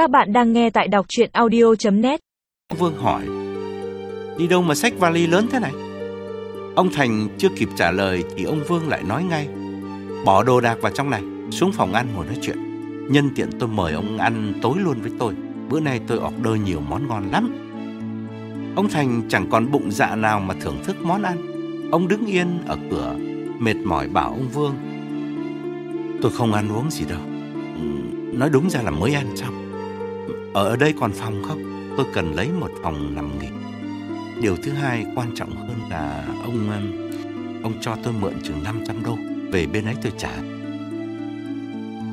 Các bạn đang nghe tại đọc chuyện audio.net Vương hỏi, Đi đâu mà xách vali lớn thế này? Ông Thành chưa kịp trả lời Thì ông Vương lại nói ngay, Bỏ đồ đạc vào trong này, Xuống phòng ăn ngồi nói chuyện. Nhân tiện tôi mời ông ăn tối luôn với tôi, Bữa nay tôi order nhiều món ngon lắm. Ông Thành chẳng còn bụng dạ nào mà thưởng thức món ăn. Ông đứng yên ở cửa, Mệt mỏi bảo ông Vương, Tôi không ăn uống gì đâu. Ừ, nói đúng ra là mới ăn xong. Ở đây còn phòng không? Tôi cần lấy một phòng nằm nghỉ. Điều thứ hai quan trọng hơn là Ông um, ông cho tôi mượn chừng 500 đô. Về bên ấy tôi trả.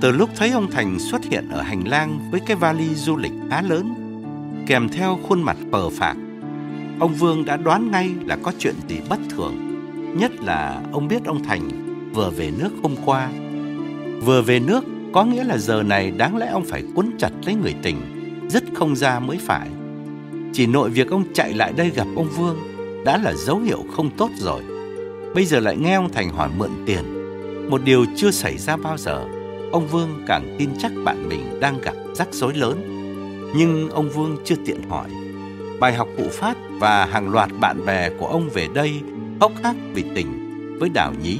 Từ lúc thấy ông Thành xuất hiện ở hành lang Với cái vali du lịch khá lớn Kèm theo khuôn mặt phờ phạc Ông Vương đã đoán ngay là có chuyện gì bất thường. Nhất là ông biết ông Thành vừa về nước hôm qua. Vừa về nước có nghĩa là giờ này đáng lẽ ông phải cuốn chặt lấy người tình, dứt không ra mới phải. Chỉ nội việc ông chạy lại đây gặp ông Vương đã là dấu hiệu không tốt rồi. Bây giờ lại nghe ông Thành hỏi mượn tiền, một điều chưa xảy ra bao giờ. Ông Vương càng tin chắc bạn mình đang gặp rắc rối lớn. Nhưng ông Vương chưa tiện hỏi. Bài học cụ phát và hàng loạt bạn bè của ông về đây hốc hác vì tình với Đào Nhí.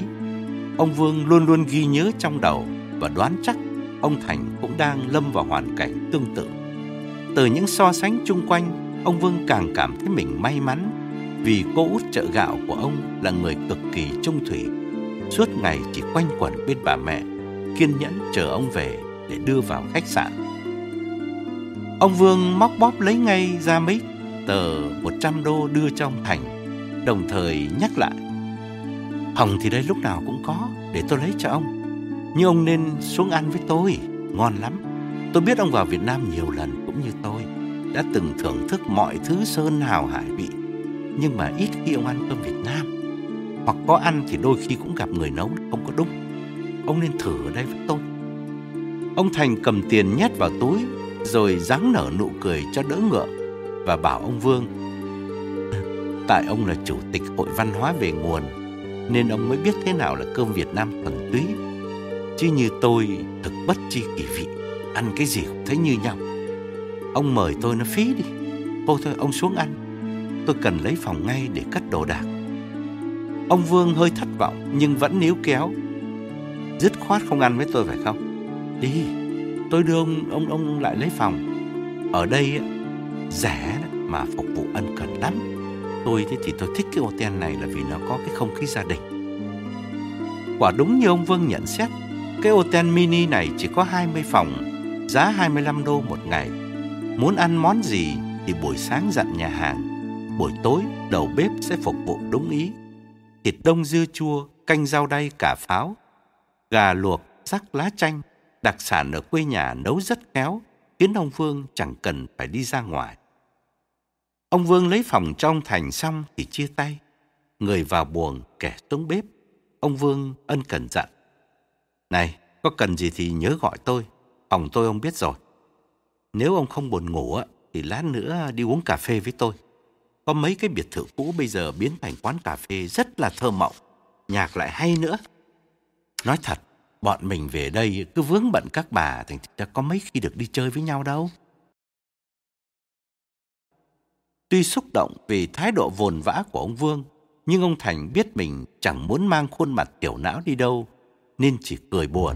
Ông Vương luôn luôn ghi nhớ trong đầu và đoán chắc ông Thành cũng đang lâm vào hoàn cảnh tương tự. Từ những so sánh chung quanh, ông Vương càng cảm thấy mình may mắn vì cô út chợ gạo của ông là người cực kỳ trung thủy, suốt ngày chỉ quanh quẩn bên bà mẹ, kiên nhẫn chờ ông về để đưa vào khách sạn. Ông Vương móc bóp lấy ngay ra mấy tờ 100 đô đưa cho ông Thành, đồng thời nhắc lại. Hồng thì đây lúc nào cũng có, để tôi lấy cho ông. Nhưng ông nên xuống ăn với tôi, ngon lắm. Tôi biết ông vào Việt Nam nhiều lần cũng như tôi, đã từng thưởng thức mọi thứ sơn hào hải vị. Nhưng mà ít khi ông ăn cơm Việt Nam. Hoặc có ăn thì đôi khi cũng gặp người nấu không có đúng. Ông nên thử ở đây với tôi. Ông Thành cầm tiền nhét vào túi rồi dáng nở nụ cười cho đỡ ngượng và bảo ông Vương Tại ông là chủ tịch hội văn hóa về nguồn nên ông mới biết thế nào là cơm Việt Nam thuần túy Chứ như tôi thực bất chi kỳ vị Ăn cái gì cũng thấy như nhau Ông mời tôi nó phí đi. Thôi thôi ông xuống ăn. Tôi cần lấy phòng ngay để cất đồ đạc. Ông Vương hơi thất vọng Nhưng vẫn níu kéo. Dứt khoát không ăn với tôi phải không? Đi Tôi đưa ông ông ông lại lấy phòng. Ở đây rẻ mà phục vụ ân cần lắm. Tôi thì tôi thích cái hotel này là vì nó có cái không khí gia đình. Quả đúng như ông Vương nhận xét cái hotel mini này chỉ có 20 phòng, giá 25 đô một ngày. Muốn ăn món gì thì buổi sáng dặn nhà hàng, buổi tối đầu bếp sẽ phục vụ đúng ý. Thịt đông dưa chua, canh rau đay cả pháo, gà luộc, rắc lá chanh, đặc sản ở quê nhà nấu rất khéo, khiến ông Vương chẳng cần phải đi ra ngoài. Ông Vương lấy phòng trong Thành xong thì chia tay. Người vào buồng, kẻ xuống bếp. Ông Vương ân cần dặn. Này, có cần gì thì nhớ gọi tôi. Phòng tôi ông biết rồi. Nếu ông không buồn ngủ thì lát nữa đi uống cà phê với tôi. Có mấy cái biệt thự cũ bây giờ biến thành quán cà phê rất là thơ mộng. Nhạc lại hay nữa. Nói thật, bọn mình về đây cứ vướng bận các bà thành ra có mấy khi được đi chơi với nhau đâu. Tuy xúc động vì thái độ vồn vã của ông Vương, nhưng ông Thành biết mình chẳng muốn mang khuôn mặt tiểu não đi đâu nên chỉ cười buồn.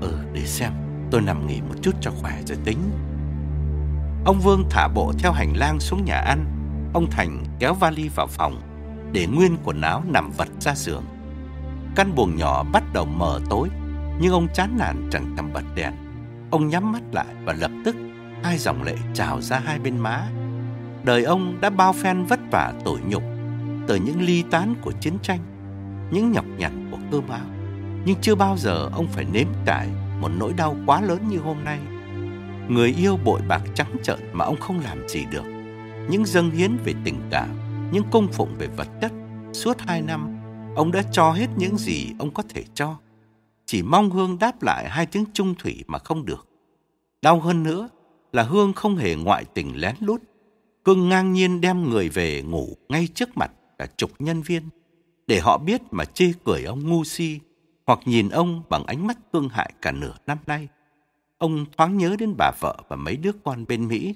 Ừ, để xem, tôi nằm nghỉ một chút cho khỏe rồi tính. Ông Vương thả bộ theo hành lang xuống nhà ăn. Ông Thành kéo vali vào phòng, để nguyên quần áo nằm vật ra giường. Căn buồng nhỏ bắt đầu mờ tối, nhưng ông chán nản chẳng thèm bật đèn. Ông nhắm mắt lại và lập tức hai dòng lệ trào ra hai bên má. Đời ông đã bao phen vất vả tủi nhục từ những ly tán của chiến tranh, những nhọc nhằn của cơm áo nhưng chưa bao giờ ông phải nếm trải một nỗi đau quá lớn như hôm nay. Người yêu bội bạc trắng trợn mà ông không làm gì được. Những dâng hiến về tình cảm, những cung phụng về vật chất. Suốt hai năm, ông đã cho hết những gì ông có thể cho. Chỉ mong Hương đáp lại hai tiếng trung thủy mà không được. Đau hơn nữa là Hương không hề ngoại tình lén lút. Cưng ngang nhiên đem người về ngủ ngay trước mặt cả chục nhân viên. Để họ biết mà chê cười ông ngu si hoặc nhìn ông bằng ánh mắt thương hại cả nửa năm nay. ông thoáng nhớ đến bà vợ và mấy đứa con bên Mỹ,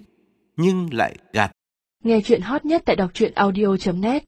nhưng lại gạt Nghe chuyện hot nhất tại đọc truyện audio.net